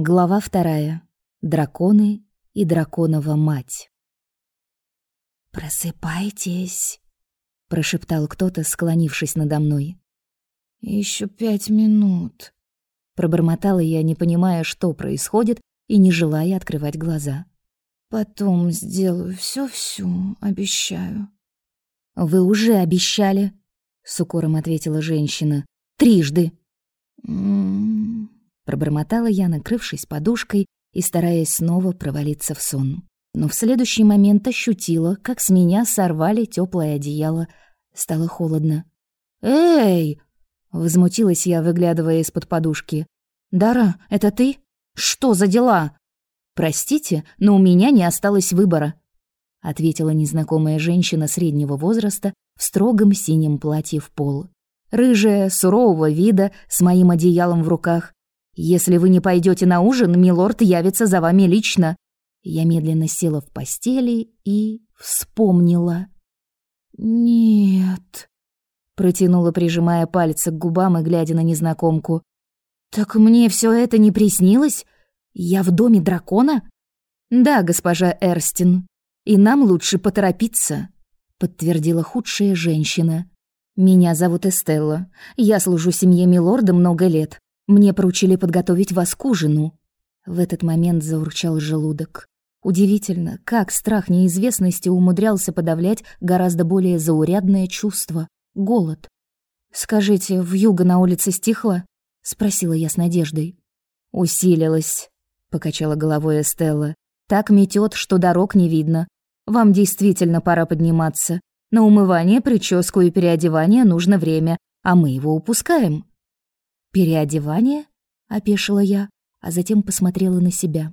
Глава вторая. Драконы и драконова мать. «Просыпайтесь», — прошептал кто-то, склонившись надо мной. Еще пять минут», — пробормотала я, не понимая, что происходит, и не желая открывать глаза. «Потом сделаю все-все, обещаю». «Вы уже обещали», — с укором ответила женщина. «Трижды». «М-м-м», Пробормотала я, накрывшись подушкой и стараясь снова провалиться в сон. Но в следующий момент ощутила, как с меня сорвали теплое одеяло. Стало холодно. «Эй!» — возмутилась я, выглядывая из-под подушки. «Дара, это ты? Что за дела?» «Простите, но у меня не осталось выбора», — ответила незнакомая женщина среднего возраста в строгом синем платье в пол. Рыжая, сурового вида, с моим одеялом в руках, если вы не пойдете на ужин, милорд явится за вами лично. Я медленно села в постели и вспомнила. Нет, протянула, прижимая пальцы к губам и глядя на незнакомку. Так мне все это не приснилось? Я в доме дракона? Да, госпожа Эрстин. И нам лучше поторопиться, подтвердила худшая женщина. Меня зовут Эстелла. Я служу семье милорда много лет. Мне поручили подготовить вас к ужину». В этот момент заурчал желудок. Удивительно, как страх неизвестности умудрялся подавлять гораздо более заурядное чувство — голод. «Скажите, в юго на улице стихло?» — спросила я с надеждой. «Усилилась», — покачала головой Эстелла. «Так метет, что дорог не видно. Вам действительно пора подниматься. На умывание, прическу и переодевание нужно время, а мы его упускаем». «Переодевание?» — опешила я, а затем посмотрела на себя.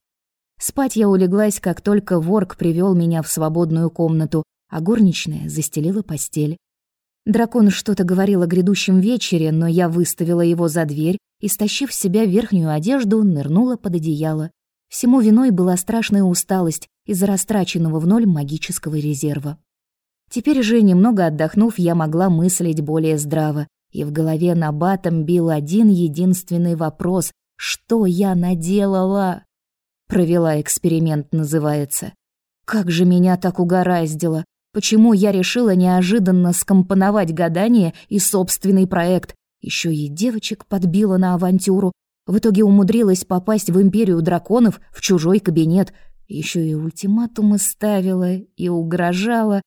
Спать я улеглась, как только ворк привел меня в свободную комнату, а горничная застелила постель. Дракон что-то говорил о грядущем вечере, но я выставила его за дверь и, стащив с себя верхнюю одежду, нырнула под одеяло. Всему виной была страшная усталость из-за растраченного в ноль магического резерва. Теперь же, немного отдохнув, я могла мыслить более здраво и в голове на батом бил один единственный вопрос «Что я наделала?» Провела эксперимент, называется. Как же меня так угораздило? Почему я решила неожиданно скомпоновать гадание и собственный проект? Еще и девочек подбила на авантюру. В итоге умудрилась попасть в империю драконов в чужой кабинет. Еще и ультиматумы ставила и угрожала.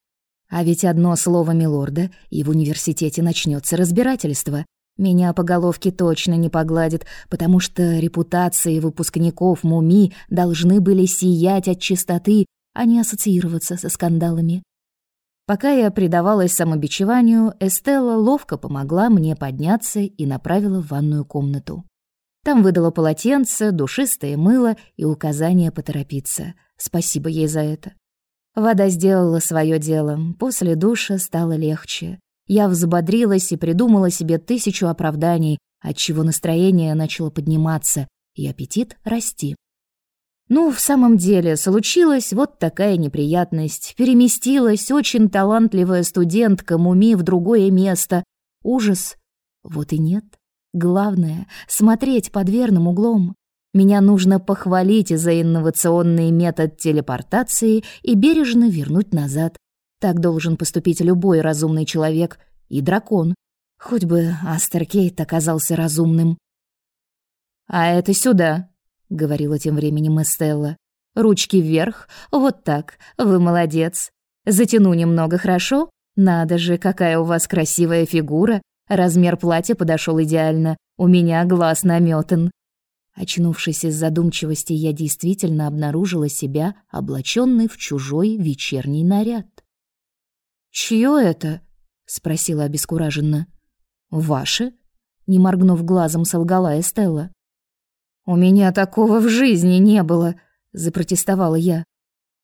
А ведь одно слово милорда, и в университете начнется разбирательство. Меня по головке точно не погладит, потому что репутации выпускников МУМИ должны были сиять от чистоты, а не ассоциироваться со скандалами. Пока я предавалась самобичеванию, Эстелла ловко помогла мне подняться и направила в ванную комнату. Там выдала полотенце, душистое мыло и указание поторопиться. Спасибо ей за это. Вода сделала свое дело. После душа стало легче. Я взбодрилась и придумала себе тысячу оправданий, отчего настроение начало подниматься и аппетит расти. Ну, в самом деле, случилась вот такая неприятность. Переместилась очень талантливая студентка Муми в другое место. Ужас. Вот и нет. Главное — смотреть под верным углом. Меня нужно похвалить за инновационный метод телепортации и бережно вернуть назад. Так должен поступить любой разумный человек и дракон. Хоть бы Астеркейт оказался разумным. «А это сюда», — говорила тем временем Эстелла. «Ручки вверх, вот так, вы молодец. Затяну немного, хорошо? Надо же, какая у вас красивая фигура. Размер платья подошел идеально, у меня глаз наметан. Очнувшись из задумчивости, я действительно обнаружила себя облаченной в чужой вечерний наряд. «Чье это?» — спросила обескураженно. «Ваше?» — не моргнув глазом, солгала Эстелла. «У меня такого в жизни не было», — запротестовала я.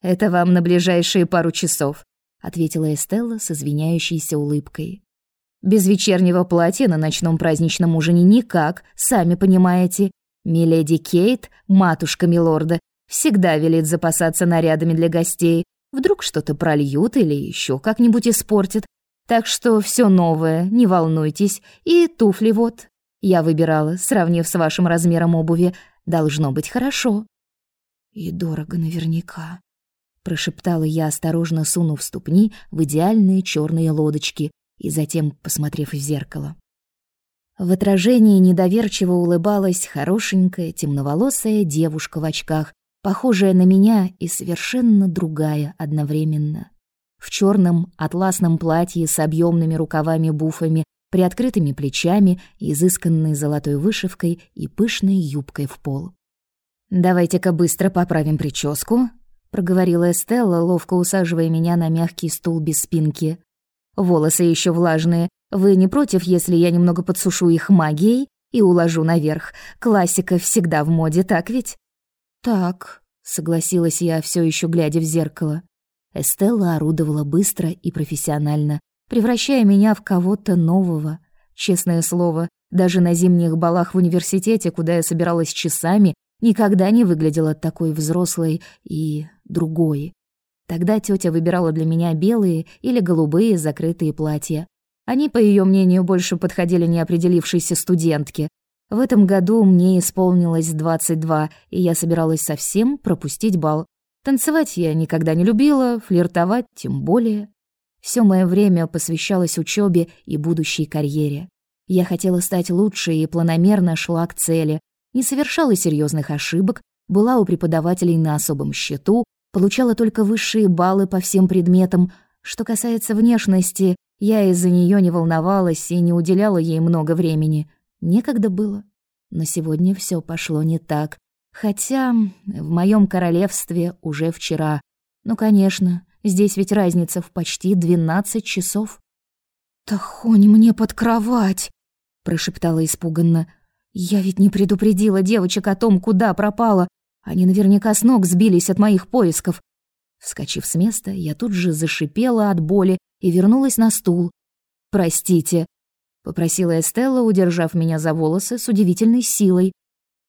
«Это вам на ближайшие пару часов», — ответила Эстелла с извиняющейся улыбкой. «Без вечернего платья на ночном праздничном ужине никак, сами понимаете. Миледи Кейт, матушка милорда, всегда велит запасаться нарядами для гостей. Вдруг что-то прольют или еще как-нибудь испортит. Так что все новое, не волнуйтесь. И туфли вот. Я выбирала, сравнив с вашим размером обуви. Должно быть хорошо. И дорого наверняка, прошептала я, осторожно сунув ступни в идеальные черные лодочки и затем посмотрев в зеркало. В отражении недоверчиво улыбалась хорошенькая темноволосая девушка в очках, похожая на меня и совершенно другая одновременно. В черном атласном платье с объемными рукавами-буфами, приоткрытыми плечами, изысканной золотой вышивкой и пышной юбкой в пол. «Давайте-ка быстро поправим прическу», — проговорила Эстелла, ловко усаживая меня на мягкий стул без спинки. «Волосы еще влажные. Вы не против, если я немного подсушу их магией и уложу наверх? Классика всегда в моде, так ведь?» «Так», — согласилась я, все еще глядя в зеркало. Эстелла орудовала быстро и профессионально, превращая меня в кого-то нового. Честное слово, даже на зимних балах в университете, куда я собиралась часами, никогда не выглядела такой взрослой и другой. Тогда тетя выбирала для меня белые или голубые закрытые платья. Они, по ее мнению, больше подходили неопределившейся студентке. В этом году мне исполнилось 22, и я собиралась совсем пропустить бал. Танцевать я никогда не любила, флиртовать тем более. Все мое время посвящалось учебе и будущей карьере. Я хотела стать лучше и планомерно шла к цели, не совершала серьезных ошибок, была у преподавателей на особом счету, получала только высшие баллы по всем предметам. Что касается внешности, я из-за нее не волновалась и не уделяла ей много времени. Некогда было. Но сегодня все пошло не так. Хотя в моем королевстве уже вчера. Ну, конечно, здесь ведь разница в почти двенадцать часов. «Тахонь мне под кровать!» — прошептала испуганно. Я ведь не предупредила девочек о том, куда пропала. Они наверняка с ног сбились от моих поисков. Вскочив с места, я тут же зашипела от боли и вернулась на стул. «Простите», — попросила Эстелла, удержав меня за волосы с удивительной силой.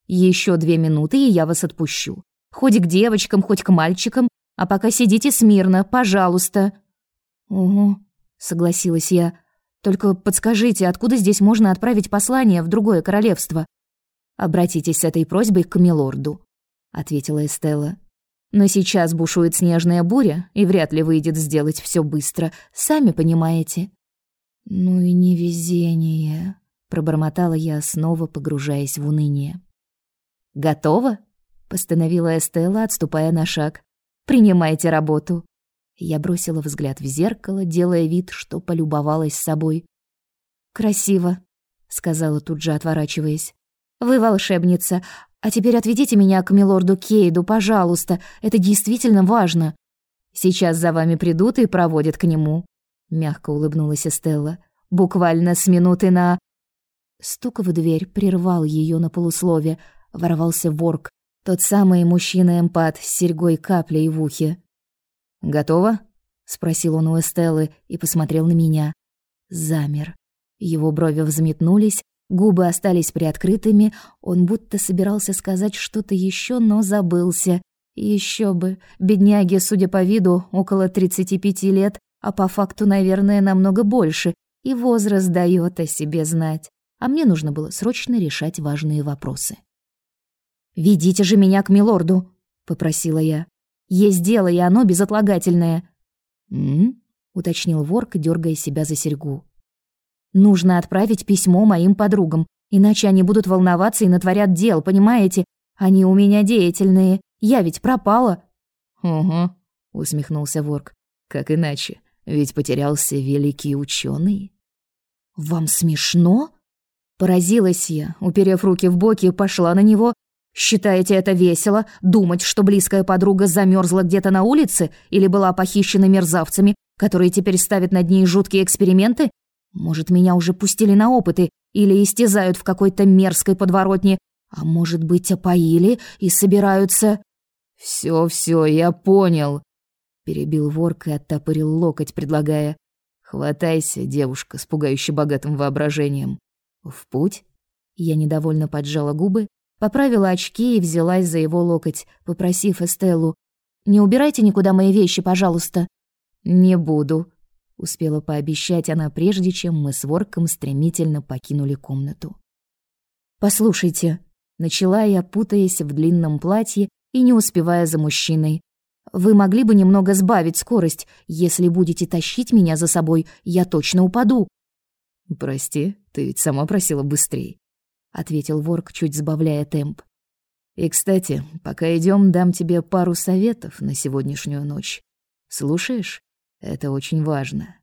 Еще две минуты, и я вас отпущу. Хоть к девочкам, хоть к мальчикам, а пока сидите смирно, пожалуйста». «Угу», — согласилась я. Только подскажите, откуда здесь можно отправить послание в другое королевство? Обратитесь с этой просьбой к милорду, ответила Эстелла. Но сейчас бушует снежная буря, и вряд ли выйдет сделать все быстро, сами понимаете. Ну и невезение, пробормотала я, снова погружаясь в уныние. Готово? постановила Эстелла, отступая на шаг. Принимайте работу. Я бросила взгляд в зеркало, делая вид, что полюбовалась собой. «Красиво», — сказала тут же, отворачиваясь. «Вы волшебница. А теперь отведите меня к милорду Кейду, пожалуйста. Это действительно важно». «Сейчас за вами придут и проводят к нему», — мягко улыбнулась Эстелла. «Буквально с минуты на...» Стук в дверь прервал ее на полуслове. Ворвался ворк, тот самый мужчина-эмпат с серьгой каплей в ухе. «Готово?» — спросил он у Эстеллы и посмотрел на меня. Замер. Его брови взметнулись, губы остались приоткрытыми, он будто собирался сказать что-то еще, но забылся. Еще бы, бедняге, судя по виду, около 35 лет, а по факту, наверное, намного больше, и возраст дает о себе знать. А мне нужно было срочно решать важные вопросы. «Ведите же меня к милорду», — попросила я. Есть дело, и оно безотлагательное. М? уточнил Ворк, дергая себя за серьгу. Нужно отправить письмо моим подругам, иначе они будут волноваться и натворят дел, понимаете? Они у меня деятельные. Я ведь пропала. Угу, усмехнулся Ворк. Как иначе? Ведь потерялся великий ученый. Вам смешно? Поразилась я, уперев руки в боки, пошла на него Считаете это весело, думать, что близкая подруга замерзла где-то на улице или была похищена мерзавцами, которые теперь ставят над ней жуткие эксперименты? Может, меня уже пустили на опыты или истязают в какой-то мерзкой подворотне, а может быть, опоили и собираются... Все, все, я понял», — перебил ворк и оттопырил локоть, предлагая. «Хватайся, девушка с пугающе богатым воображением. В путь?» Я недовольно поджала губы, Поправила очки и взялась за его локоть, попросив Эстеллу. «Не убирайте никуда мои вещи, пожалуйста». «Не буду», — успела пообещать она, прежде чем мы с Ворком стремительно покинули комнату. «Послушайте», Начала я, путаясь в длинном платье и не успевая за мужчиной. «Вы могли бы немного сбавить скорость? Если будете тащить меня за собой, я точно упаду». «Прости, ты ведь сама просила быстрей», — ответил Ворк, чуть сбавляя темп. «И, кстати, пока идем, дам тебе пару советов на сегодняшнюю ночь. Слушаешь? Это очень важно.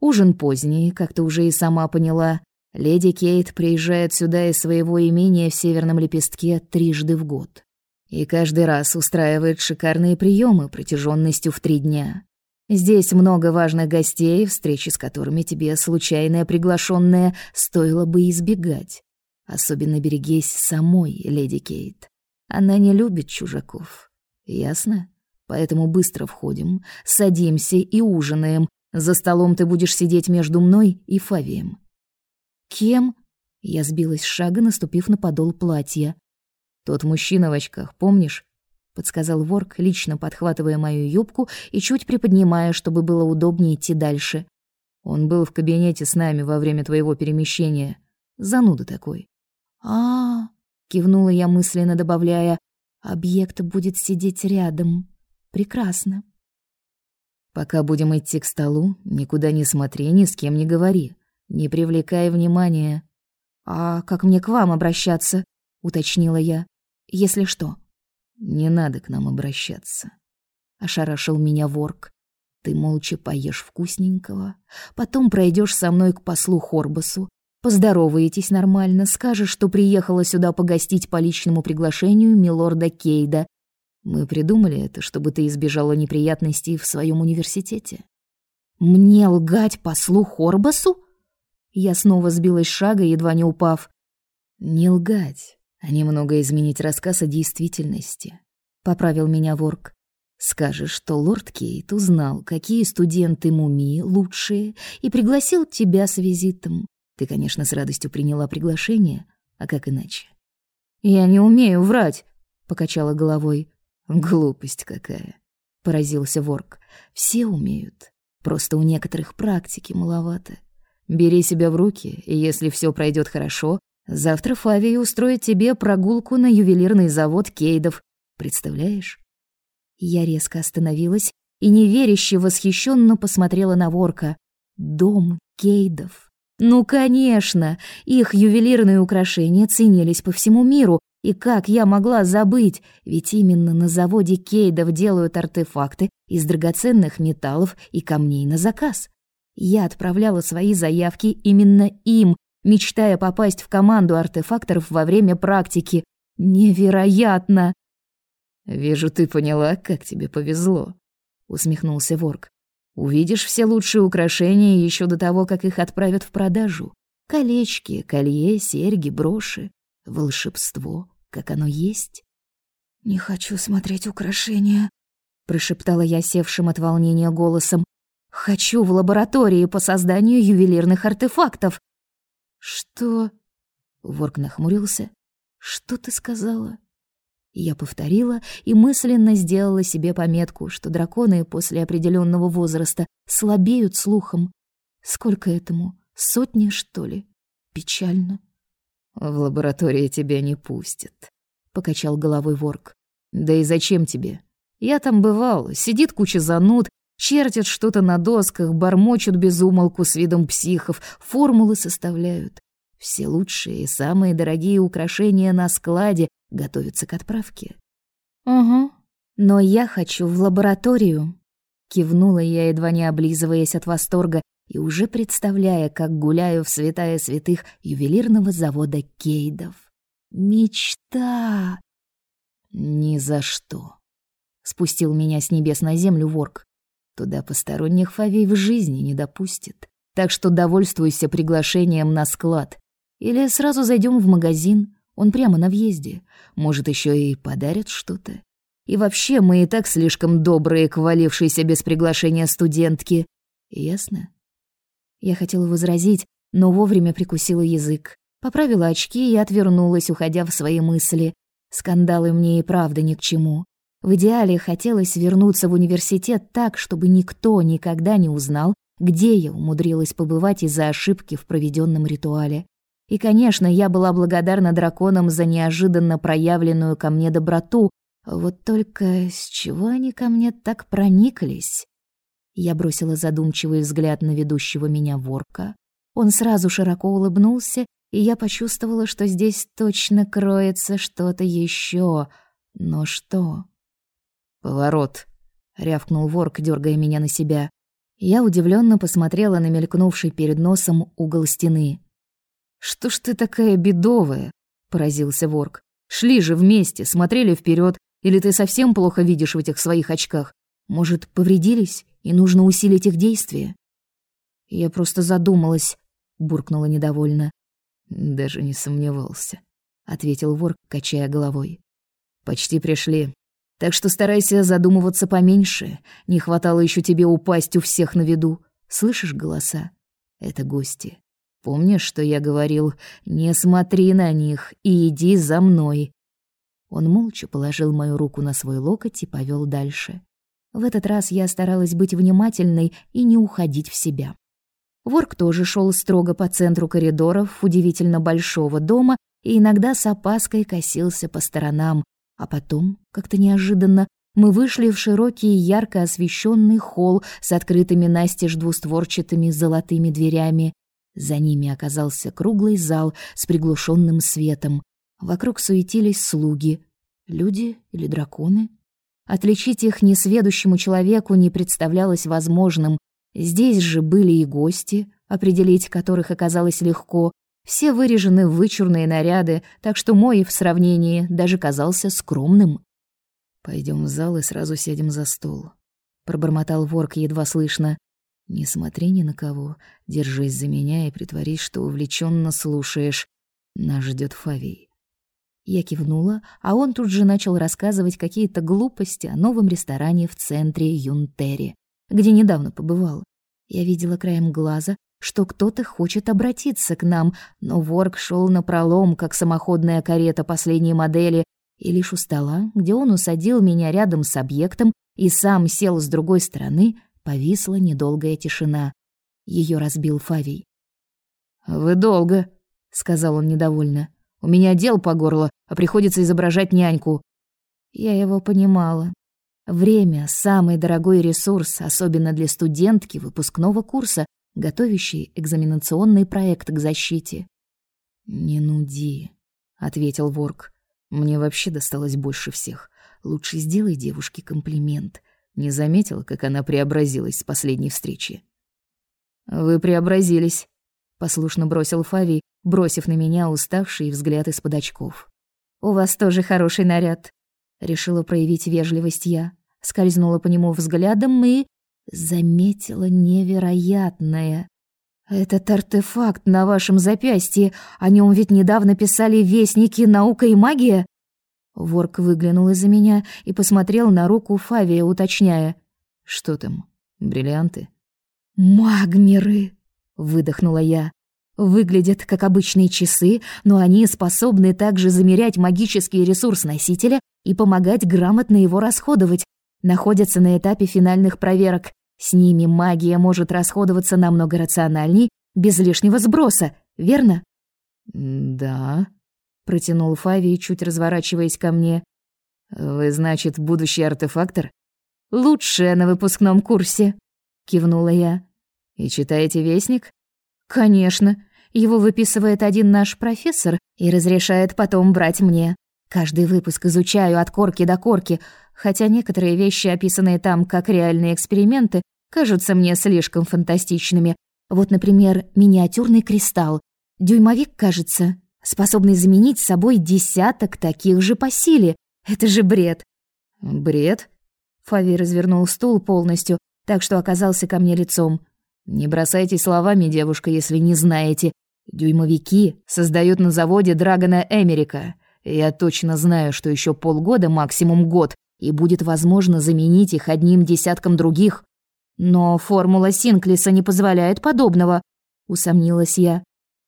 Ужин поздний, как ты уже и сама поняла. Леди Кейт приезжает сюда из своего имения в Северном Лепестке трижды в год. И каждый раз устраивает шикарные приемы протяженностью в три дня. Здесь много важных гостей, встречи с которыми тебе, случайная приглашенная, стоило бы избегать. Особенно берегись самой, леди Кейт. Она не любит чужаков. Ясно? Поэтому быстро входим, садимся и ужинаем. За столом ты будешь сидеть между мной и Фавием. Кем? Я сбилась с шага, наступив на подол платья. Тот мужчина в очках, помнишь? подсказал Ворк, лично подхватывая мою юбку и чуть приподнимая, чтобы было удобнее идти дальше. Он был в кабинете с нами во время твоего перемещения. Зануда такой. А, -а, -а кивнула я мысленно, добавляя: объект будет сидеть рядом. Прекрасно. Пока будем идти к столу, никуда не смотри, ни с кем не говори. Не привлекай внимания. А как мне к вам обращаться? уточнила я. Если что. Не надо к нам обращаться. Ошарашил меня ворк. Ты молча поешь вкусненького, потом пройдешь со мной к послу Хорбасу, поздороваетесь нормально, скажешь, что приехала сюда погостить по личному приглашению милорда Кейда. Мы придумали это, чтобы ты избежала неприятностей в своем университете. Мне лгать послу Хорбасу? Я снова сбилась с шага, едва не упав. Не лгать, а немного изменить рассказ о действительности. Поправил меня Ворк. Скажешь, что лорд Кейт узнал, какие студенты мумии лучшие, и пригласил тебя с визитом. Ты, конечно, с радостью приняла приглашение, а как иначе? Я не умею врать, покачала головой. Глупость какая, поразился Ворк. Все умеют, просто у некоторых практики маловато. Бери себя в руки, и если все пройдет хорошо, завтра Фавия устроит тебе прогулку на ювелирный завод Кейдов. Представляешь? Я резко остановилась и неверяще восхищенно посмотрела на Ворка. Дом Кейдов. Ну, конечно, их ювелирные украшения ценились по всему миру, и как я могла забыть, ведь именно на заводе Кейдов делают артефакты из драгоценных металлов и камней на заказ. Я отправляла свои заявки именно им, мечтая попасть в команду артефакторов во время практики. Невероятно! «Вижу, ты поняла, как тебе повезло», — усмехнулся Ворк. «Увидишь все лучшие украшения еще до того, как их отправят в продажу. Колечки, колье, серьги, броши. Волшебство, как оно есть». «Не хочу смотреть украшения», — прошептала я севшим от волнения голосом. Хочу в лаборатории по созданию ювелирных артефактов. Что? Ворк нахмурился. Что ты сказала? Я повторила и мысленно сделала себе пометку, что драконы после определенного возраста слабеют слухом. Сколько этому? Сотни, что ли? Печально. В лаборатории тебя не пустят, покачал головой Ворк. Да и зачем тебе? Я там бывал, сидит куча зануд, Чертят что-то на досках, бормочут без умолку с видом психов, формулы составляют. Все лучшие и самые дорогие украшения на складе готовятся к отправке. «Угу, но я хочу в лабораторию», — кивнула я, едва не облизываясь от восторга и уже представляя, как гуляю в святая святых ювелирного завода Кейдов. «Мечта!» «Ни за что!» — спустил меня с небес на землю ворк. Туда посторонних фавей в жизни не допустит. Так что довольствуйся приглашением на склад. Или сразу зайдем в магазин, он прямо на въезде. Может, еще и подарят что-то. И вообще, мы и так слишком добрые к валившейся без приглашения студентки. Ясно? Я хотела возразить, но вовремя прикусила язык. Поправила очки и отвернулась, уходя в свои мысли. Скандалы мне и правда ни к чему. В идеале хотелось вернуться в университет так, чтобы никто никогда не узнал, где я умудрилась побывать из-за ошибки в проведенном ритуале. И, конечно, я была благодарна драконам за неожиданно проявленную ко мне доброту, вот только с чего они ко мне так прониклись? Я бросила задумчивый взгляд на ведущего меня ворка. Он сразу широко улыбнулся, и я почувствовала, что здесь точно кроется что-то еще. Но что? «Поворот», — рявкнул ворк, дергая меня на себя. Я удивленно посмотрела на мелькнувший перед носом угол стены. «Что ж ты такая бедовая?» — поразился ворк. «Шли же вместе, смотрели вперед, или ты совсем плохо видишь в этих своих очках? Может, повредились, и нужно усилить их действие?» «Я просто задумалась», — буркнула недовольно. «Даже не сомневался», — ответил вор, качая головой. «Почти пришли. Так что старайся задумываться поменьше. Не хватало еще тебе упасть у всех на виду. Слышишь голоса? Это гости. Помнишь, что я говорил? Не смотри на них и иди за мной. Он молча положил мою руку на свой локоть и повел дальше. В этот раз я старалась быть внимательной и не уходить в себя. Ворк тоже шел строго по центру коридоров удивительно большого дома и иногда с опаской косился по сторонам, а потом, как-то неожиданно, мы вышли в широкий ярко освещенный холл с открытыми настежь двустворчатыми золотыми дверями. За ними оказался круглый зал с приглушенным светом, Вокруг суетились слуги. Люди или драконы? Отличить их несведущему человеку не представлялось возможным. Здесь же были и гости, определить которых оказалось легко. Все вырежены в вычурные наряды, так что мой в сравнении даже казался скромным. Пойдем в зал и сразу сядем за стол», — пробормотал ворк едва слышно. «Не смотри ни на кого, держись за меня и притворись, что увлеченно слушаешь. Нас ждет Фавий. Я кивнула, а он тут же начал рассказывать какие-то глупости о новом ресторане в центре Юнтери, где недавно побывал. Я видела краем глаза, что кто-то хочет обратиться к нам, но ворк шел напролом, как самоходная карета последней модели, и лишь у стола, где он усадил меня рядом с объектом и сам сел с другой стороны, повисла недолгая тишина. Ее разбил Фавий. «Вы долго», — сказал он недовольно. У меня дел по горло, а приходится изображать няньку». Я его понимала. Время — самый дорогой ресурс, особенно для студентки выпускного курса, готовящей экзаменационный проект к защите. «Не нуди», — ответил Ворк. «Мне вообще досталось больше всех. Лучше сделай девушке комплимент. Не заметила, как она преобразилась с последней встречи?» «Вы преобразились», — послушно бросил Фави, бросив на меня уставший взгляд из-под очков. «У вас тоже хороший наряд», — решила проявить вежливость я. Скользнула по нему взглядом и заметила невероятное. «Этот артефакт на вашем запястье, о нем ведь недавно писали вестники «Наука и магия»?» Ворк выглянул из-за меня и посмотрел на руку Фавия, уточняя. «Что там? Бриллианты?» «Магмеры!» — выдохнула я. Выглядят как обычные часы, но они способны также замерять магический ресурс носителя и помогать грамотно его расходовать. Находятся на этапе финальных проверок. С ними магия может расходоваться намного рациональней, без лишнего сброса, верно? «Да», — протянул Фави, чуть разворачиваясь ко мне. «Вы, значит, будущий артефактор?» «Лучшая на выпускном курсе», — кивнула я. «И читаете Вестник?» Конечно, его выписывает один наш профессор и разрешает потом брать мне. Каждый выпуск изучаю от корки до корки, хотя некоторые вещи, описанные там как реальные эксперименты, кажутся мне слишком фантастичными. Вот, например, миниатюрный кристалл. Дюймовик, кажется, способный заменить собой десяток таких же по силе. Это же бред. Бред? Фави развернул стул полностью, так что оказался ко мне лицом. Не бросайте словами, девушка, если не знаете. Дюймовики создают на заводе Драгона Эмерика. Я точно знаю, что еще полгода, максимум год, и будет возможно заменить их одним десятком других. Но формула Синклиса не позволяет подобного, усомнилась я.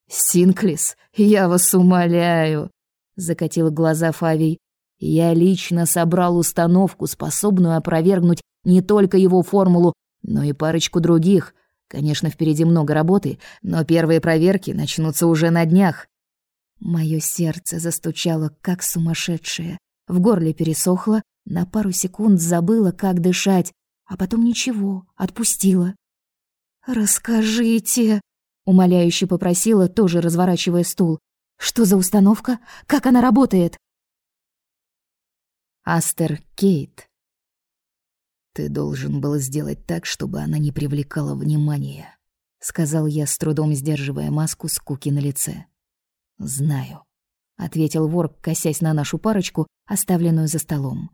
Синклис, я вас умоляю, закатил глаза Фавий. Я лично собрал установку, способную опровергнуть не только его формулу, но и парочку других. Конечно, впереди много работы, но первые проверки начнутся уже на днях. Моё сердце застучало, как сумасшедшее. В горле пересохло, на пару секунд забыла, как дышать, а потом ничего, отпустила. «Расскажите», — умоляюще попросила, тоже разворачивая стул. «Что за установка? Как она работает?» Астер Кейт. «Ты должен был сделать так, чтобы она не привлекала внимания», — сказал я, с трудом сдерживая маску скуки на лице. «Знаю», — ответил вор, косясь на нашу парочку, оставленную за столом.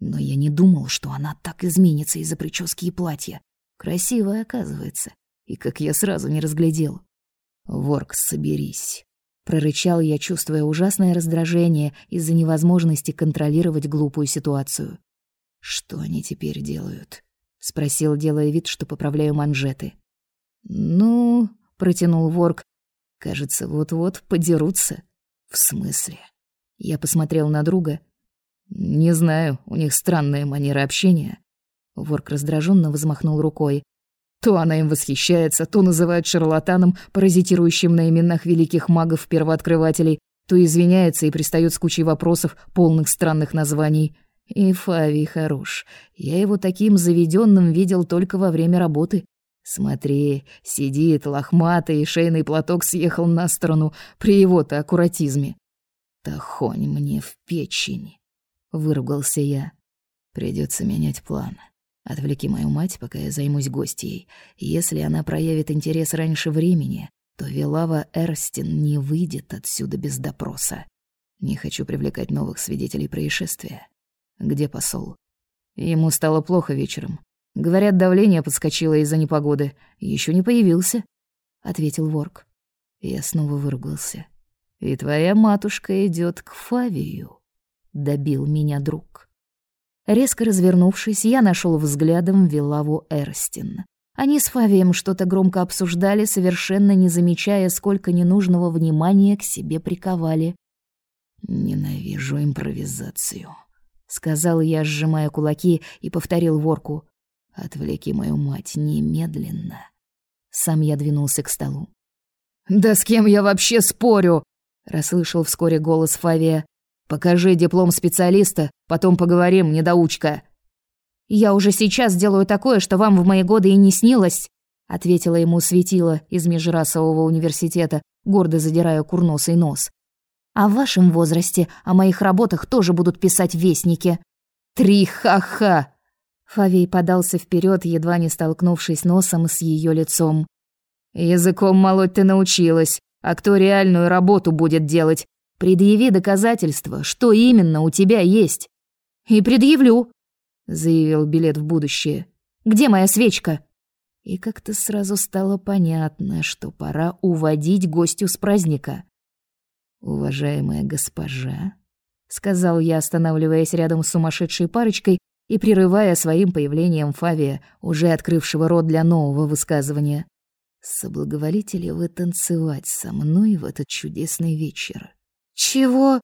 «Но я не думал, что она так изменится из-за прически и платья. Красивая, оказывается. И как я сразу не разглядел. Ворк, соберись». Прорычал я, чувствуя ужасное раздражение из-за невозможности контролировать глупую ситуацию. «Что они теперь делают?» — спросил, делая вид, что поправляю манжеты. «Ну...» — протянул Ворк, Кажется, вот-вот подерутся. В смысле? Я посмотрел на друга. Не знаю, у них странная манера общения. Ворк раздраженно взмахнул рукой. То она им восхищается, то называет шарлатаном, паразитирующим на именах великих магов-первооткрывателей, то извиняется и пристает с кучей вопросов, полных странных названий. И Фави хорош. Я его таким заведенным видел только во время работы. Смотри, сидит лохматый, и шейный платок съехал на сторону при его-то аккуратизме. «Тахонь мне в печень!» — выругался я. Придется менять план. Отвлеки мою мать, пока я займусь гостьей. Если она проявит интерес раньше времени, то Вилава Эрстин не выйдет отсюда без допроса. Не хочу привлекать новых свидетелей происшествия. Где посол? Ему стало плохо вечером. Говорят, давление подскочило из-за непогоды. Еще не появился, ответил Ворк. Я снова выругался. И твоя матушка идет к Фавию, добил меня друг. Резко развернувшись, я нашел взглядом Вилаву Эрстин. Они с Фавием что-то громко обсуждали, совершенно не замечая, сколько ненужного внимания к себе приковали. «Ненавижу импровизацию», — сказал я, сжимая кулаки, и повторил ворку. Отвлеки мою мать немедленно. Сам я двинулся к столу. «Да с кем я вообще спорю?» — расслышал вскоре голос Фавия. «Покажи диплом специалиста, потом поговорим, недоучка». «Я уже сейчас сделаю такое, что вам в мои годы и не снилось», — ответила ему светило из межрасового университета, гордо задирая курносый нос. «А в вашем возрасте о моих работах тоже будут писать вестники». «Три ха-ха!» Фавей подался вперед, едва не столкнувшись носом с ее лицом. «Языком молоть ты научилась, а кто реальную работу будет делать? Предъяви доказательства, что именно у тебя есть». «И предъявлю», — заявил билет в будущее. «Где моя свечка?» И как-то сразу стало понятно, что пора уводить гостю с праздника. «Уважаемая госпожа», — сказал я, останавливаясь рядом с сумасшедшей парочкой, и прерывая своим появлением Фавия, уже открывшего рот для нового высказывания. «Соблаговолите ли вы танцевать со мной в этот чудесный вечер?» «Чего?»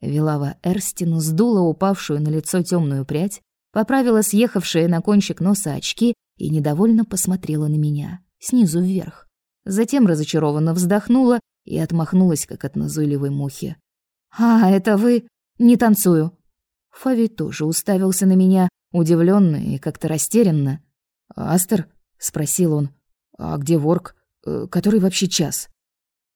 Вилава Эрстину сдула упавшую на лицо темную прядь, поправила съехавшие на кончик носа очки и недовольно посмотрела на меня, снизу вверх. Затем разочарованно вздохнула и отмахнулась, как от назойливой мухи. «А, это вы? Не танцую. Фави тоже уставился на меня, удивленно и как-то растерянно. «Астер?» — спросил он. «А где ворк? Э, который вообще час?»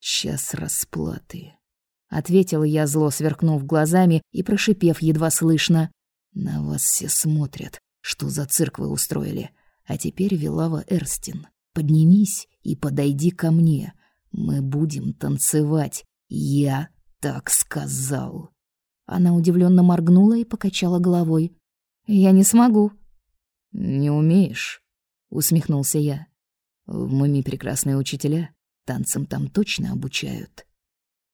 «Час расплаты», — ответил я, зло сверкнув глазами и прошипев едва слышно. «На вас все смотрят, что за цирк вы устроили. А теперь, Вилава Эрстин, поднимись и подойди ко мне. Мы будем танцевать. Я так сказал». Она удивленно моргнула и покачала головой. «Я не смогу». «Не умеешь», — усмехнулся я. «В МУМИ прекрасные учителя. Танцам там точно обучают».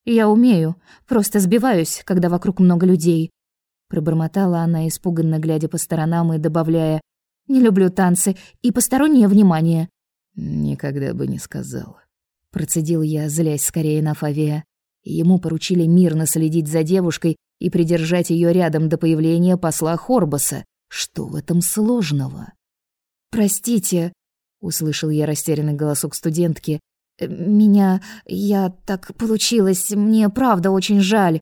«Я умею, просто сбиваюсь, когда вокруг много людей», — пробормотала она, испуганно глядя по сторонам и добавляя, «Не люблю танцы и постороннее внимание». «Никогда бы не сказал», — процедил я, злясь скорее на Фавия. Ему поручили мирно следить за девушкой и придержать ее рядом до появления посла Хорбаса. Что в этом сложного? «Простите», — услышал я растерянный голосок студентки. «Э, «Меня... я... так получилось, мне правда очень жаль».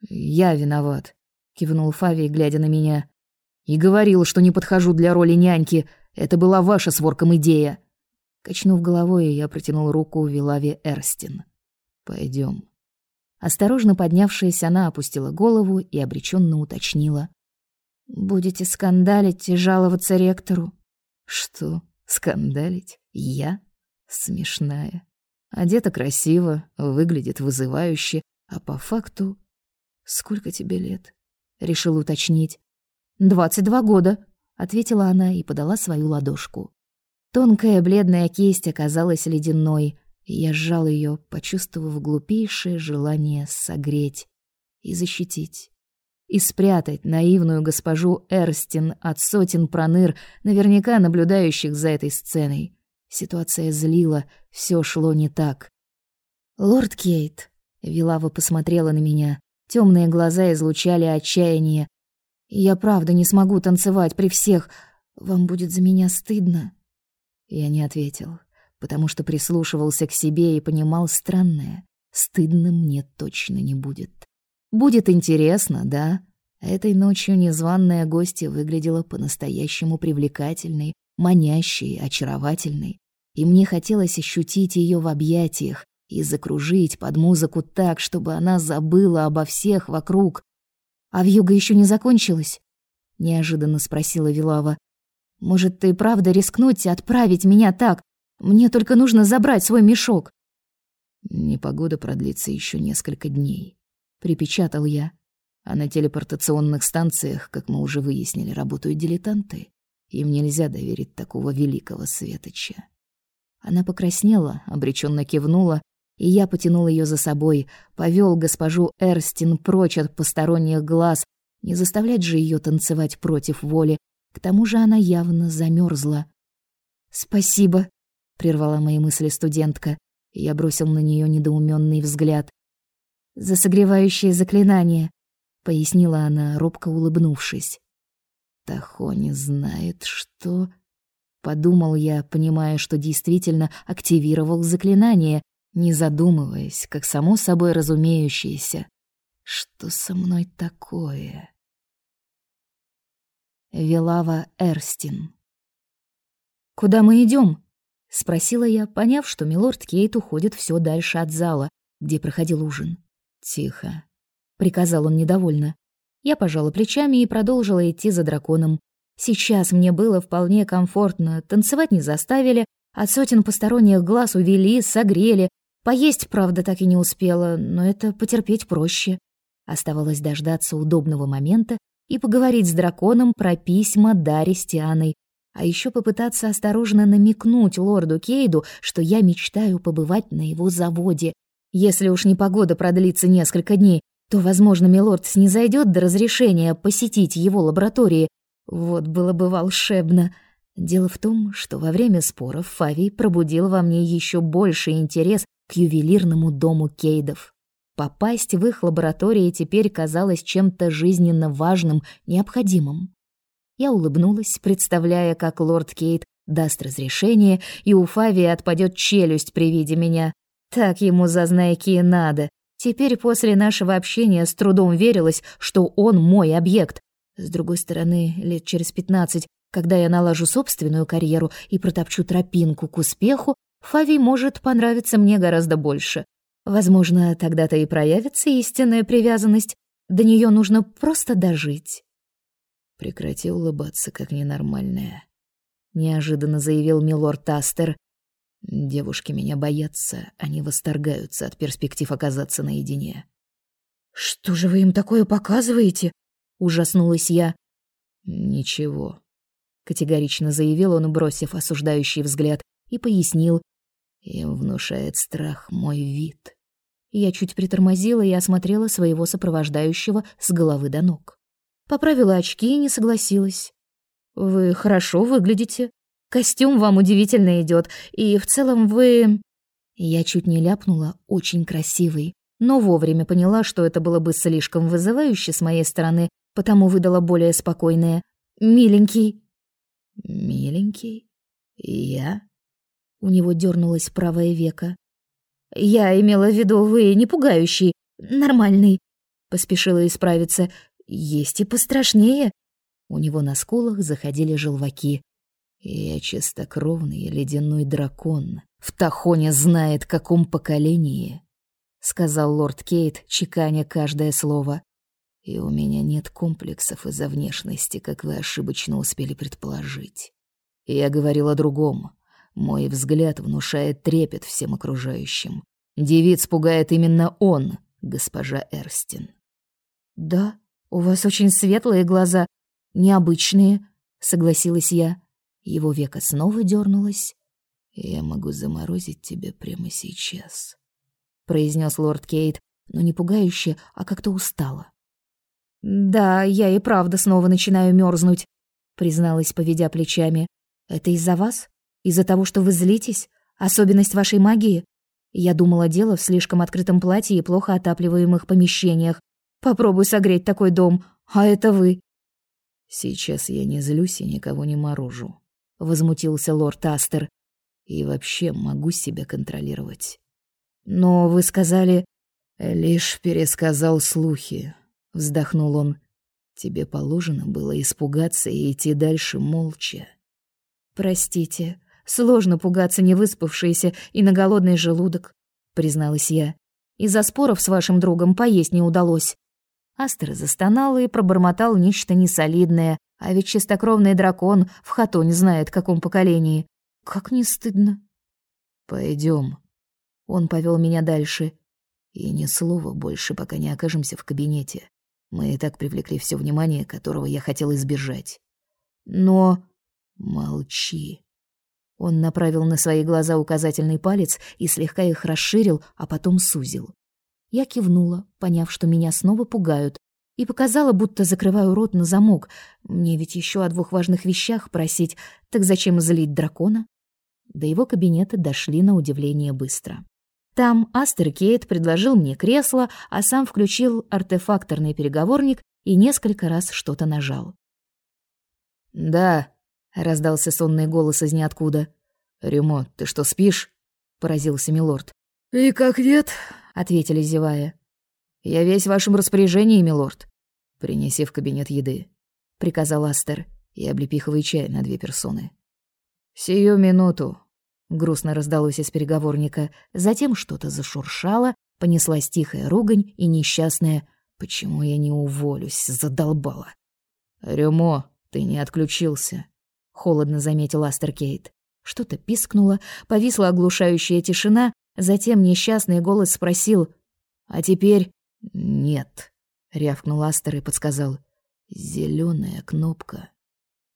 «Я виноват», — кивнул Фави, глядя на меня. «И говорил, что не подхожу для роли няньки. Это была ваша с ворком идея». Качнув головой, я протянул руку Вилаве Эрстин. Пойдем. Осторожно поднявшись, она опустила голову и обреченно уточнила. «Будете скандалить и жаловаться ректору?» «Что? Скандалить? Я? Смешная. Одета красиво, выглядит вызывающе, а по факту... Сколько тебе лет?» Решил уточнить. «Двадцать два года», — ответила она и подала свою ладошку. Тонкая бледная кисть оказалась ледяной, я сжал ее, почувствовав глупейшее желание согреть и защитить. И спрятать наивную госпожу Эрстин от сотен проныр, наверняка наблюдающих за этой сценой. Ситуация злила, все шло не так. «Лорд Кейт», — Вилава посмотрела на меня, темные глаза излучали отчаяние. «Я правда не смогу танцевать при всех. Вам будет за меня стыдно?» Я не ответил, потому что прислушивался к себе и понимал странное. Стыдно мне точно не будет. Будет интересно, да? Этой ночью незваная гостья выглядела по-настоящему привлекательной, манящей, очаровательной. И мне хотелось ощутить ее в объятиях и закружить под музыку так, чтобы она забыла обо всех вокруг. «А вьюга еще не закончилась?» — неожиданно спросила Вилава. Может, ты правда рискнуть и отправить меня так? Мне только нужно забрать свой мешок. Непогода продлится еще несколько дней, припечатал я. А на телепортационных станциях, как мы уже выяснили, работают дилетанты. Им нельзя доверить такого великого светоча. Она покраснела, обреченно кивнула, и я потянул ее за собой, повел госпожу Эрстин прочь от посторонних глаз, не заставлять же ее танцевать против воли, к тому же она явно замерзла. «Спасибо», — прервала мои мысли студентка. Я бросил на нее недоуменный взгляд. «За согревающее заклинание», — пояснила она, робко улыбнувшись. «Тахо не знает, что...» Подумал я, понимая, что действительно активировал заклинание, не задумываясь, как само собой разумеющееся. Что со мной такое? Велава Эрстин. «Куда мы идем? спросила я, поняв, что милорд Кейт уходит все дальше от зала, где проходил ужин. «Тихо», — приказал он недовольно. Я пожала плечами и продолжила идти за драконом. Сейчас мне было вполне комфортно, танцевать не заставили, от сотен посторонних глаз увели, согрели. Поесть, правда, так и не успела, но это потерпеть проще. Оставалось дождаться удобного момента и поговорить с драконом про письма Дари с Тианой, а еще попытаться осторожно намекнуть лорду Кейду, что я мечтаю побывать на его заводе. Если уж непогода продлится несколько дней, то, возможно, милорд снизойдет до разрешения посетить его лаборатории. Вот было бы волшебно. Дело в том, что во время споров Фавий пробудил во мне еще больше интерес к ювелирному дому Кейдов. Попасть в их лаборатории теперь казалось чем-то жизненно важным, необходимым. Я улыбнулась, представляя, как лорд Кейт даст разрешение, и у Фавии отпадет челюсть при виде меня. Так ему зазнайки и надо. Теперь после нашего общения с трудом верилось, что он мой объект. С другой стороны, лет через пятнадцать, когда я налажу собственную карьеру и протопчу тропинку к успеху, Фави может понравиться мне гораздо больше. Возможно, тогда-то и проявится истинная привязанность. До нее нужно просто дожить. Прекрати улыбаться, как ненормальная. Неожиданно заявил милорд Тастер. Девушки меня боятся, они восторгаются от перспектив оказаться наедине. «Что же вы им такое показываете?» — ужаснулась я. «Ничего», — категорично заявил он, бросив осуждающий взгляд, и пояснил, им внушает страх мой вид. Я чуть притормозила и осмотрела своего сопровождающего с головы до ног. Поправила очки и не согласилась. «Вы хорошо выглядите. Костюм вам удивительно идет, и в целом вы...» Я чуть не ляпнула «очень красивый», но вовремя поняла, что это было бы слишком вызывающе с моей стороны, потому выдала более спокойное «миленький». «Миленький?» Я? У него дернулось правое веко. Я имела в виду, вы не пугающий, нормальный. Поспешила исправиться. Есть и пострашнее. У него на скулах заходили желваки. Я чистокровный ледяной дракон. В Тахоне знает, каком поколении, сказал лорд Кейт, чеканя каждое слово. И у меня нет комплексов из-за внешности, как вы ошибочно успели предположить. Я говорил о другом. Мой взгляд внушает трепет всем окружающим. Девиц пугает именно он, госпожа Эрстин. Да, у вас очень светлые глаза, необычные, согласилась я. Его веко снова дернулось. Я могу заморозить тебя прямо сейчас, произнес лорд Кейт, но не пугающе, а как-то устало. Да, я и правда снова начинаю мерзнуть, призналась, поведя плечами. Это из-за вас? Из-за того, что вы злитесь? Особенность вашей магии? Я думала, дело в слишком открытом платье и плохо отапливаемых помещениях. Попробуй согреть такой дом, а это вы. Сейчас я не злюсь и никого не морожу, возмутился лорд Астер. И вообще могу себя контролировать. Но вы сказали, лишь пересказал слухи, вздохнул он. Тебе положено было испугаться и идти дальше молча. Простите, сложно пугаться невыспавшейся и на голодный желудок, призналась я. Из-за споров с вашим другом поесть не удалось. Астер застонал и пробормотал нечто несолидное, а ведь чистокровный дракон в хатоне знает, в каком поколении. Как не стыдно. Пойдем. Он повел меня дальше. И ни слова больше, пока не окажемся в кабинете. Мы и так привлекли все внимание, которого я хотел избежать. Но Молчи. Он направил на свои глаза указательный палец и слегка их расширил, а потом сузил. Я кивнула, поняв, что меня снова пугают, и показала, будто закрываю рот на замок. Мне ведь еще о двух важных вещах просить, так зачем злить дракона? До его кабинета дошли на удивление быстро. Там Астер Кейт предложил мне кресло, а сам включил артефакторный переговорник и несколько раз что-то нажал. «Да», раздался сонный голос из ниоткуда. «Рюмо, ты что, спишь?» — поразился милорд. «И как нет?» — ответили, зевая. «Я весь в вашем распоряжении, милорд. Принеси в кабинет еды», — приказал Астер, и облепиховый чай на две персоны. «Сию минуту», — грустно раздалось из переговорника. Затем что-то зашуршало, понеслась тихая ругань и несчастная «Почему я не уволюсь?» задолбала. «Рюмо, ты не отключился», холодно заметил Астеркейт. Что-то пискнуло, повисла оглушающая тишина, затем несчастный голос спросил: "А теперь нет", рявкнул Астер и подсказал: "Зелёная кнопка".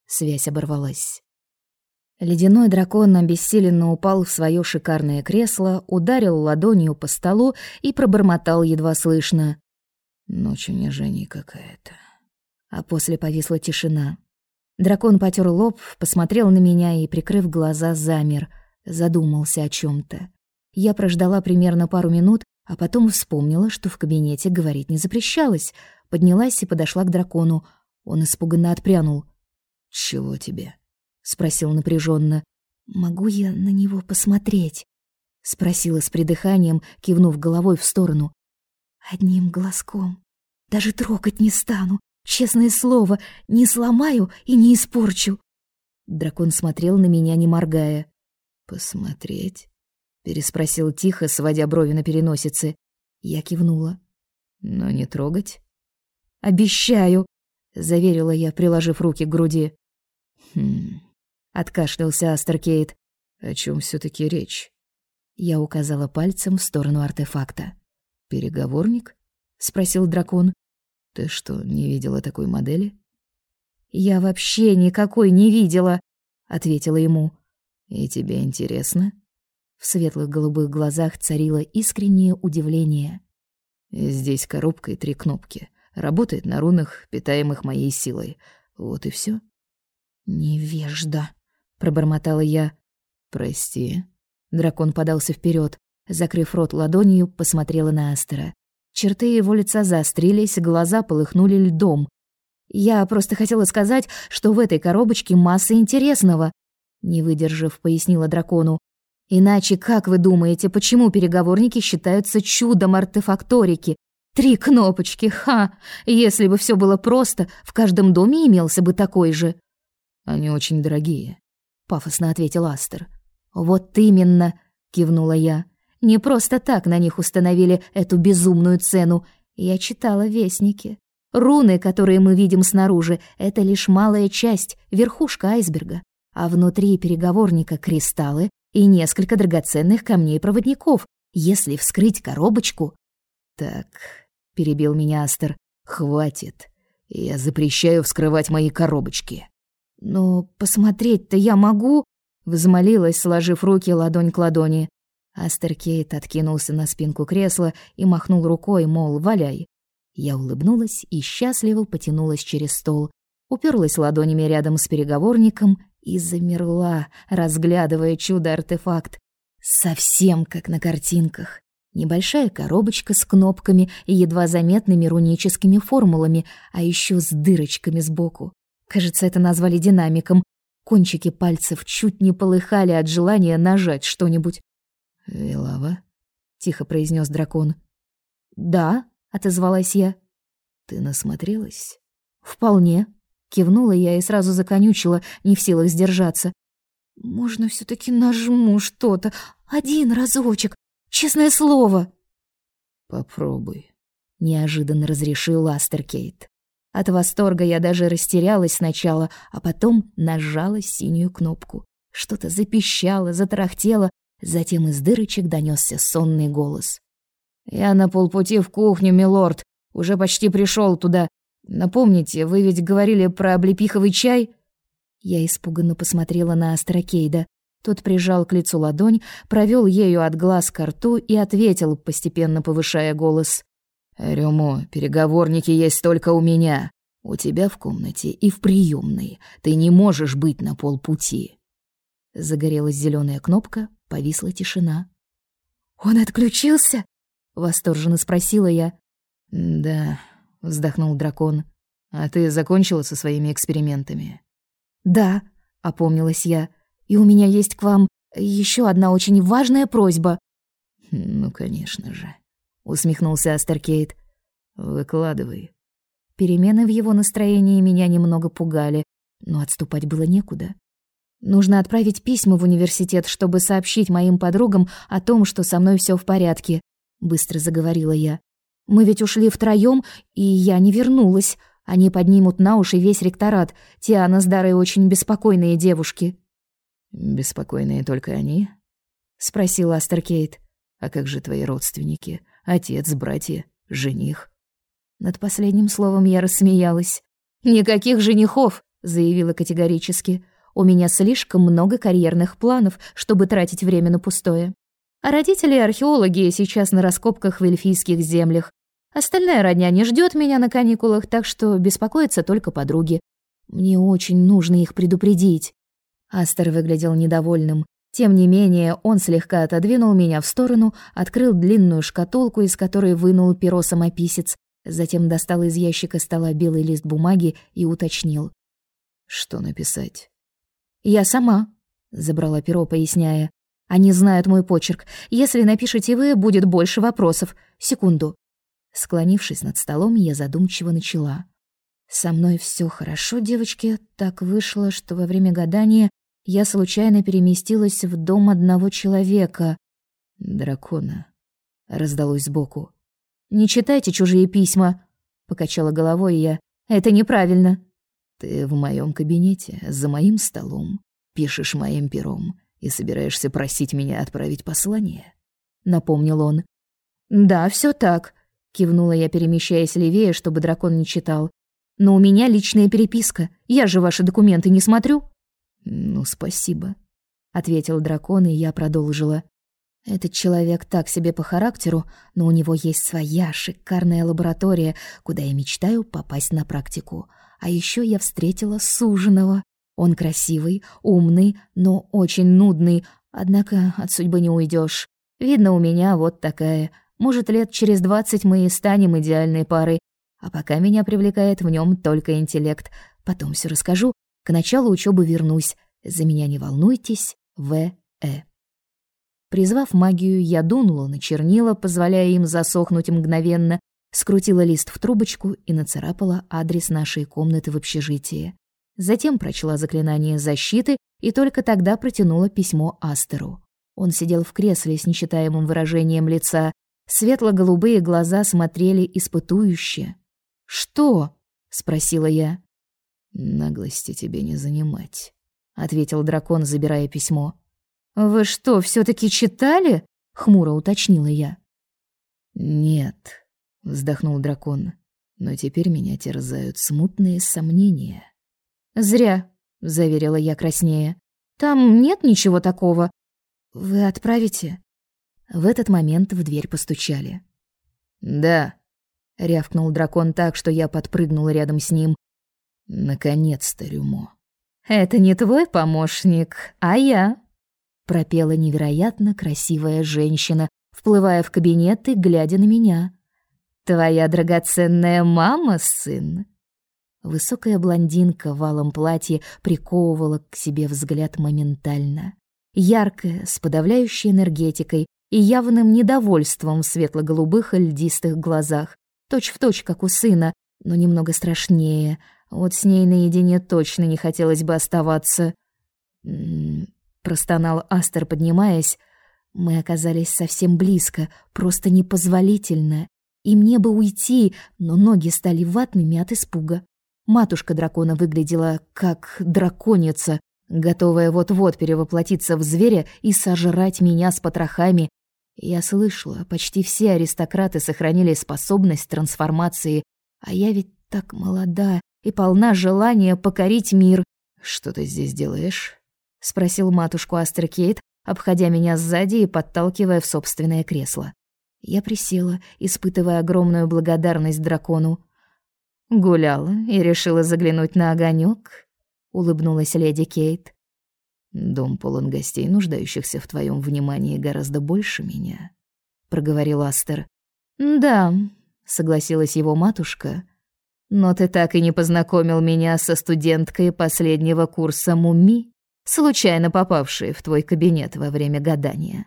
Связь оборвалась. Ледяной дракон обессиленно упал в свое шикарное кресло, ударил ладонью по столу и пробормотал едва слышно: "Ночь унижений какая-то". А после повисла тишина. Дракон потер лоб, посмотрел на меня и, прикрыв глаза, замер, задумался о чем то Я прождала примерно пару минут, а потом вспомнила, что в кабинете говорить не запрещалось. Поднялась и подошла к дракону. Он испуганно отпрянул. «Чего тебе?» — спросил напряженно. «Могу я на него посмотреть?» — спросила с придыханием, кивнув головой в сторону. «Одним глазком. Даже трогать не стану. Честное слово, не сломаю и не испорчу. Дракон смотрел на меня, не моргая. «Посмотреть?» — переспросил тихо, сводя брови на переносице. Я кивнула. «Но не трогать?» «Обещаю!» — заверила я, приложив руки к груди. «Хм...» — откашлялся Астеркейт. «О чем все таки речь?» Я указала пальцем в сторону артефакта. «Переговорник?» — спросил дракон. Ты что, не видела такой модели? Я вообще никакой не видела, ответила ему. И тебе интересно? В светлых голубых глазах царило искреннее удивление. Здесь коробка и три кнопки. Работает на рунах, питаемых моей силой. Вот и все. Невежда, пробормотала я. Прости. Дракон подался вперед, закрыв рот ладонью, посмотрела на Астера. Черты его лица заострились, глаза полыхнули льдом. Я просто хотела сказать, что в этой коробочке масса интересного. не выдержав, пояснила дракону. Иначе как вы думаете, почему переговорники считаются чудом артефакторики? Три кнопочки, ха! Если бы все было просто, в каждом доме имелся бы такой же. Они очень дорогие, пафосно ответил Астер. Вот именно, кивнула я. Не просто так на них установили эту безумную цену. Я читала вестники. Руны, которые мы видим снаружи, это лишь малая часть, верхушка айсберга. А внутри переговорника кристаллы и несколько драгоценных камней-проводников. Если вскрыть коробочку... Так, перебил меня Астер. Хватит. Я запрещаю вскрывать мои коробочки. Но посмотреть-то я могу, взмолилась, сложив руки ладонь к ладони. Астер Кейт откинулся на спинку кресла и махнул рукой, мол, валяй. Я улыбнулась и счастливо потянулась через стол, уперлась ладонями рядом с переговорником и замерла, разглядывая чудо-артефакт. Совсем как на картинках. Небольшая коробочка с кнопками и едва заметными руническими формулами, а еще с дырочками сбоку. Кажется, это назвали динамиком. Кончики пальцев чуть не полыхали от желания нажать что-нибудь. «Вилава?» — тихо произнес дракон. «Да», — отозвалась я. «Ты насмотрелась?» «Вполне», Кивнула я и сразу законючила, не в силах сдержаться. «Можно все таки нажму что-то? Один разочек, честное слово!» «Попробуй», — неожиданно разрешил Астеркейт. От восторга я даже растерялась сначала, а потом нажала синюю кнопку. Что-то запищало, затарахтело, затем из дырочек донесся сонный голос. «Я на полпути в кухню, милорд. Уже почти пришел туда. Напомните, вы ведь говорили про облепиховый чай?» Я испуганно посмотрела на Астрокейда. Тот прижал к лицу ладонь, провел ею от глаз к рту и ответил, постепенно повышая голос. «Рюмо, переговорники есть только у меня. У тебя в комнате и в приемной. Ты не можешь быть на полпути». Загорелась зеленая кнопка, повисла тишина. «Он отключился?» — восторженно спросила я. «Да, вздохнул дракон. А ты закончила со своими экспериментами? Да, опомнилась я. И у меня есть к вам еще одна очень важная просьба. Ну, конечно же, усмехнулся Астеркейт. Выкладывай. Перемены в его настроении меня немного пугали, но отступать было некуда. Нужно отправить письма в университет, чтобы сообщить моим подругам о том, что со мной все в порядке, быстро заговорила я. Мы ведь ушли втроём, и я не вернулась. Они поднимут на уши весь ректорат. Тиана с Дарой очень беспокойные девушки». «Беспокойные только они?» — спросил Астеркейт. «А как же твои родственники? Отец, братья, жених?» Над последним словом я рассмеялась. «Никаких женихов!» — заявила категорически. «У меня слишком много карьерных планов, чтобы тратить время на пустое. А родители археологи сейчас на раскопках в эльфийских землях. Остальная родня не ждет меня на каникулах, так что беспокоятся только подруги. Мне очень нужно их предупредить. Астер выглядел недовольным. Тем не менее, он слегка отодвинул меня в сторону, открыл длинную шкатулку, из которой вынул перо самописец, затем достал из ящика стола белый лист бумаги и уточнил. «Что написать?» «Я сама», — забрала перо, поясняя. «Они знают мой почерк. Если напишете вы, будет больше вопросов. Секунду». Склонившись над столом, я задумчиво начала. «Со мной все хорошо, девочки. Так вышло, что во время гадания я случайно переместилась в дом одного человека. Дракона. Раздалось сбоку. «Не читайте чужие письма», — покачала головой я. «Это неправильно». «Ты в моем кабинете, за моим столом, пишешь моим пером и собираешься просить меня отправить послание?» — напомнил он. «Да, все так», Кивнула я, перемещаясь левее, чтобы дракон не читал. «Но у меня личная переписка. Я же ваши документы не смотрю». «Ну, спасибо», — ответил дракон, и я продолжила. «Этот человек так себе по характеру, но у него есть своя шикарная лаборатория, куда я мечтаю попасть на практику. А еще я встретила суженого. Он красивый, умный, но очень нудный, однако от судьбы не уйдешь. Видно, у меня вот такая может, лет через двадцать мы и станем идеальной парой. А пока меня привлекает в нем только интеллект. Потом все расскажу. К началу учебы вернусь. За меня не волнуйтесь, В.Э. Призвав магию, я дунула на чернила, позволяя им засохнуть мгновенно, скрутила лист в трубочку и нацарапала адрес нашей комнаты в общежитии. Затем прочла заклинание защиты и только тогда протянула письмо Астеру. Он сидел в кресле с нечитаемым выражением лица. Светло-голубые глаза смотрели испытующе. «Что?» — спросила я. «Наглости тебе не занимать», — ответил дракон, забирая письмо. «Вы что, все таки читали?» — хмуро уточнила я. «Нет», — вздохнул дракон, — «но теперь меня терзают смутные сомнения». «Зря», — заверила я краснее. «Там нет ничего такого. Вы отправите?» В этот момент в дверь постучали. «Да», — рявкнул дракон так, что я подпрыгнула рядом с ним. «Наконец-то, Рюмо». «Это не твой помощник, а я», — пропела невероятно красивая женщина, вплывая в кабинет и глядя на меня. «Твоя драгоценная мама, сын?» Высокая блондинка в алом платье приковывала к себе взгляд моментально. Яркая, с подавляющей энергетикой и явным недовольством в светло-голубых и льдистых глазах. Точь в точь, как у сына, но немного страшнее. Вот с ней наедине точно не хотелось бы оставаться. М -м -м, простонал Астер, поднимаясь. Мы оказались совсем близко, просто непозволительно. И мне бы уйти, но ноги стали ватными от испуга. Матушка дракона выглядела как драконица, готовая вот-вот перевоплотиться в зверя и сожрать меня с потрохами. Я слышала, почти все аристократы сохранили способность трансформации, а я ведь так молода и полна желания покорить мир. «Что ты здесь делаешь?» — спросил матушку Астеркейт, обходя меня сзади и подталкивая в собственное кресло. Я присела, испытывая огромную благодарность дракону. Гуляла и решила заглянуть на огонек, улыбнулась леди Кейт. Дом полон гостей, нуждающихся в твоем внимании гораздо больше меня, проговорил Астер. Да, согласилась его матушка. Но ты так и не познакомил меня со студенткой последнего курса МУМИ, случайно попавшей в твой кабинет во время гадания.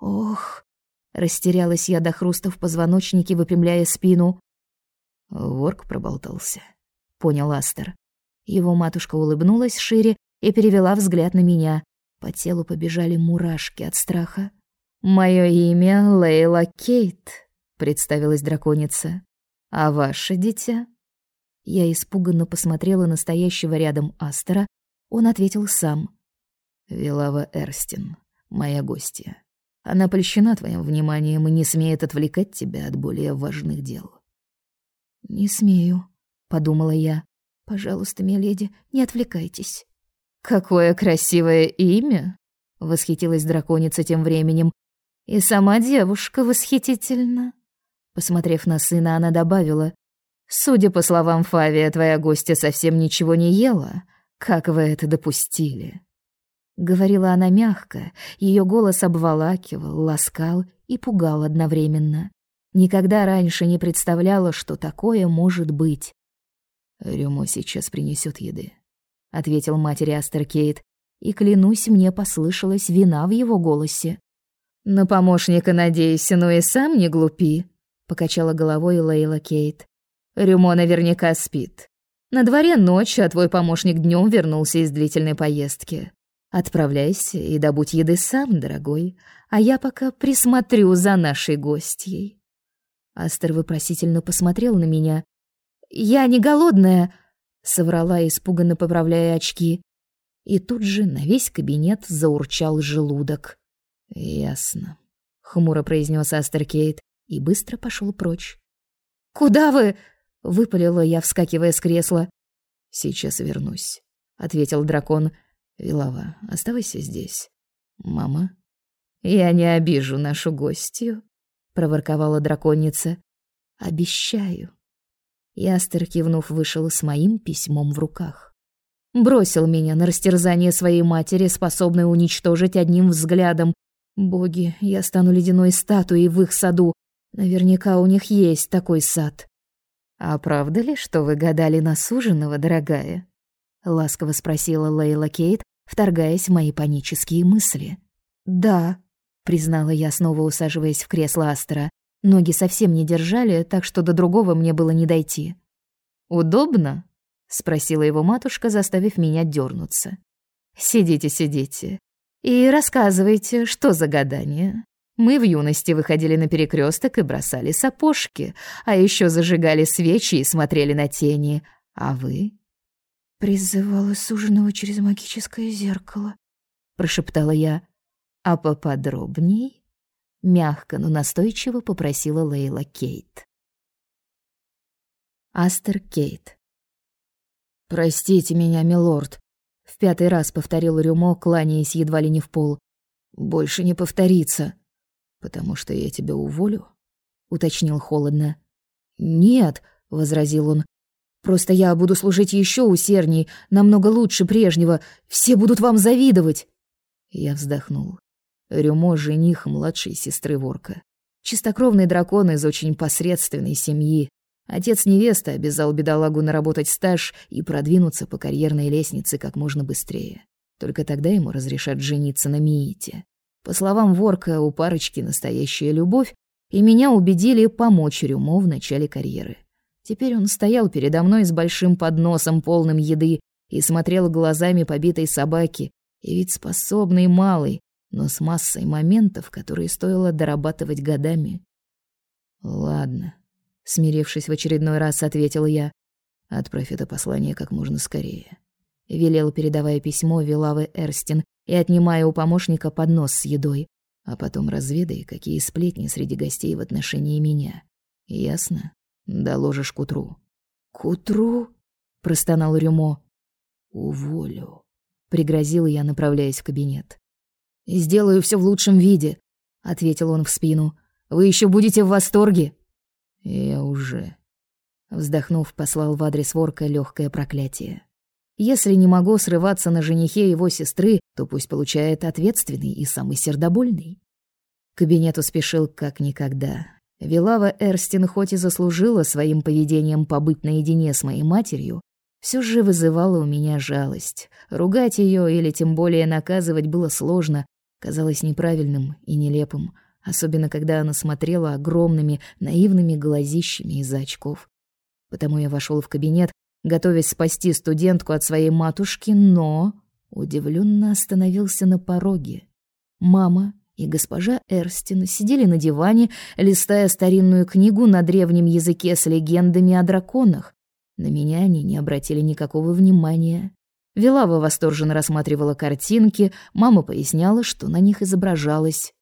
Ох, растерялась я до хруста в позвоночнике, выпрямляя спину. Ворк проболтался. Понял Астер. Его матушка улыбнулась шире и перевела взгляд на меня. По телу побежали мурашки от страха. «Моё имя Лейла Кейт», — представилась драконица. «А ваше дитя?» Я испуганно посмотрела на стоящего рядом Астера. Он ответил сам. «Вилава Эрстин, моя гостья. Она польщена твоим вниманием и не смеет отвлекать тебя от более важных дел». «Не смею», — подумала я. «Пожалуйста, миледи, не отвлекайтесь». «Какое красивое имя!» — восхитилась драконица тем временем. «И сама девушка восхитительна». Посмотрев на сына, она добавила. «Судя по словам Фавия, твоя гостья совсем ничего не ела. Как вы это допустили?» Говорила она мягко, ее голос обволакивал, ласкал и пугал одновременно. Никогда раньше не представляла, что такое может быть. «Рюмо сейчас принесет еды», — ответил матери Астеркейт, и, клянусь, мне послышалась вина в его голосе. «На помощника надейся, но и сам не глупи», — покачала головой Лейла Кейт. «Рюмо наверняка спит. На дворе ночь, а твой помощник днем вернулся из длительной поездки. Отправляйся и добудь еды сам, дорогой, а я пока присмотрю за нашей гостьей». Астер вопросительно посмотрел на меня. «Я не голодная», — соврала, испуганно поправляя очки. И тут же на весь кабинет заурчал желудок. «Ясно», — хмуро произнес Астер Кейт и быстро пошел прочь. «Куда вы?» — выпалила я, вскакивая с кресла. «Сейчас вернусь», — ответил дракон. «Вилава, оставайся здесь. Мама?» «Я не обижу нашу гостью», проворковала драконица. Обещаю. Ястер, кивнув, вышел с моим письмом в руках. Бросил меня на растерзание своей матери, способной уничтожить одним взглядом. Боги, я стану ледяной статуей в их саду. Наверняка у них есть такой сад. А правда ли, что вы гадали на суженого, дорогая? — ласково спросила Лейла Кейт, вторгаясь в мои панические мысли. «Да», — признала я, снова усаживаясь в кресло Астера. Ноги совсем не держали, так что до другого мне было не дойти. «Удобно?» — спросила его матушка, заставив меня дернуться. «Сидите, сидите. И рассказывайте, что за гадание. Мы в юности выходили на перекресток и бросали сапожки, а еще зажигали свечи и смотрели на тени. А вы?» «Призывала суженого через магическое зеркало», — прошептала я. «А поподробней?» — мягко, но настойчиво попросила Лейла Кейт. Астер Кейт. «Простите меня, милорд», — в пятый раз повторил Рюмо, кланяясь едва ли не в пол. «Больше не повторится». «Потому что я тебя уволю?» — уточнил холодно. «Нет», — возразил он, Просто я буду служить еще усердней, намного лучше прежнего. Все будут вам завидовать. Я вздохнул. Рюмо — жених младшей сестры Ворка. Чистокровный дракон из очень посредственной семьи. Отец невесты обязал бедолагу наработать стаж и продвинуться по карьерной лестнице как можно быстрее. Только тогда ему разрешат жениться на Миите. По словам Ворка, у парочки настоящая любовь, и меня убедили помочь Рюмо в начале карьеры. Теперь он стоял передо мной с большим подносом, полным еды, и смотрел глазами побитой собаки, и ведь способный малый, но с массой моментов, которые стоило дорабатывать годами. «Ладно», — смирившись в очередной раз, ответил я. «Отправь это послание как можно скорее». Велел, передавая письмо Вилавы Эрстин и отнимая у помощника поднос с едой. А потом разведай, какие сплетни среди гостей в отношении меня. Ясно? Доложишь к утру. К утру? простонал Рюмо. Уволю, пригрозил я, направляясь в кабинет. Сделаю все в лучшем виде, ответил он в спину. Вы еще будете в восторге. Я уже. Вздохнув, послал в адрес ворка легкое проклятие. Если не могу срываться на женихе его сестры, то пусть получает ответственный и самый сердобольный. К кабинету спешил как никогда. Вилава Эрстин хоть и заслужила своим поведением побыть наедине с моей матерью, все же вызывала у меня жалость. Ругать ее или тем более наказывать было сложно, казалось неправильным и нелепым, особенно когда она смотрела огромными наивными глазищами из-за очков. Потому я вошел в кабинет, готовясь спасти студентку от своей матушки, но удивленно остановился на пороге. Мама и госпожа Эрстин сидели на диване, листая старинную книгу на древнем языке с легендами о драконах. На меня они не обратили никакого внимания. Велава восторженно рассматривала картинки, мама поясняла, что на них изображалось.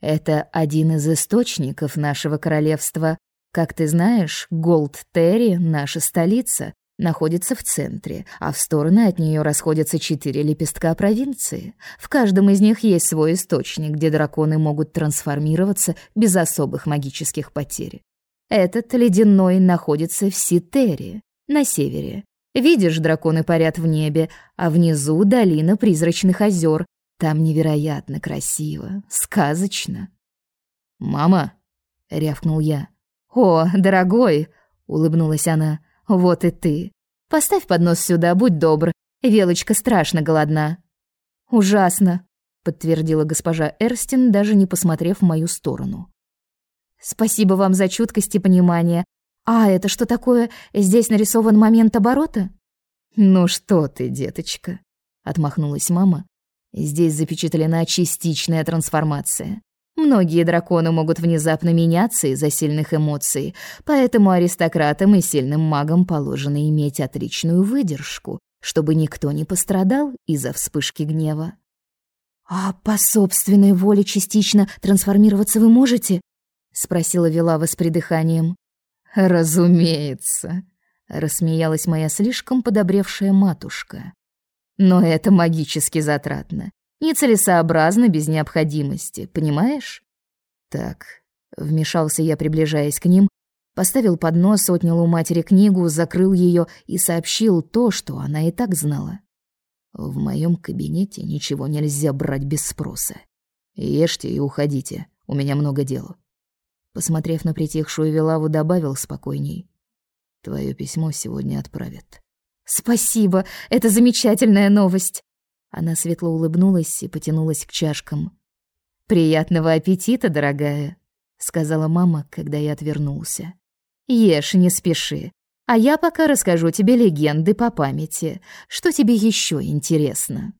«Это один из источников нашего королевства. Как ты знаешь, Голд-Терри — наша столица, находится в центре, а в стороны от нее расходятся четыре лепестка провинции. В каждом из них есть свой источник, где драконы могут трансформироваться без особых магических потерь. Этот ледяной находится в Ситере, на севере. Видишь, драконы парят в небе, а внизу долина призрачных озер. Там невероятно красиво, сказочно. «Мама!» — рявкнул я. «О, дорогой!» — улыбнулась она. Вот и ты. Поставь поднос сюда, будь добр. Велочка страшно голодна. Ужасно, подтвердила госпожа Эрстин, даже не посмотрев в мою сторону. Спасибо вам за чуткость и понимание. А это что такое? Здесь нарисован момент оборота? Ну что ты, деточка, отмахнулась мама. Здесь запечатлена частичная трансформация. Многие драконы могут внезапно меняться из-за сильных эмоций, поэтому аристократам и сильным магам положено иметь отличную выдержку, чтобы никто не пострадал из-за вспышки гнева. «А по собственной воле частично трансформироваться вы можете?» — спросила Вилава с придыханием. «Разумеется», — рассмеялась моя слишком подобревшая матушка. «Но это магически затратно. Нецелесообразно без необходимости, понимаешь? Так, вмешался я, приближаясь к ним, поставил поднос, отнял у матери книгу, закрыл ее и сообщил то, что она и так знала. В моем кабинете ничего нельзя брать без спроса. Ешьте и уходите, у меня много дел. Посмотрев на притихшую Вилаву, добавил спокойней. Твое письмо сегодня отправят. Спасибо, это замечательная новость. Она светло улыбнулась и потянулась к чашкам. Приятного аппетита, дорогая, сказала мама, когда я отвернулся. Ешь, не спеши. А я пока расскажу тебе легенды по памяти. Что тебе еще интересно?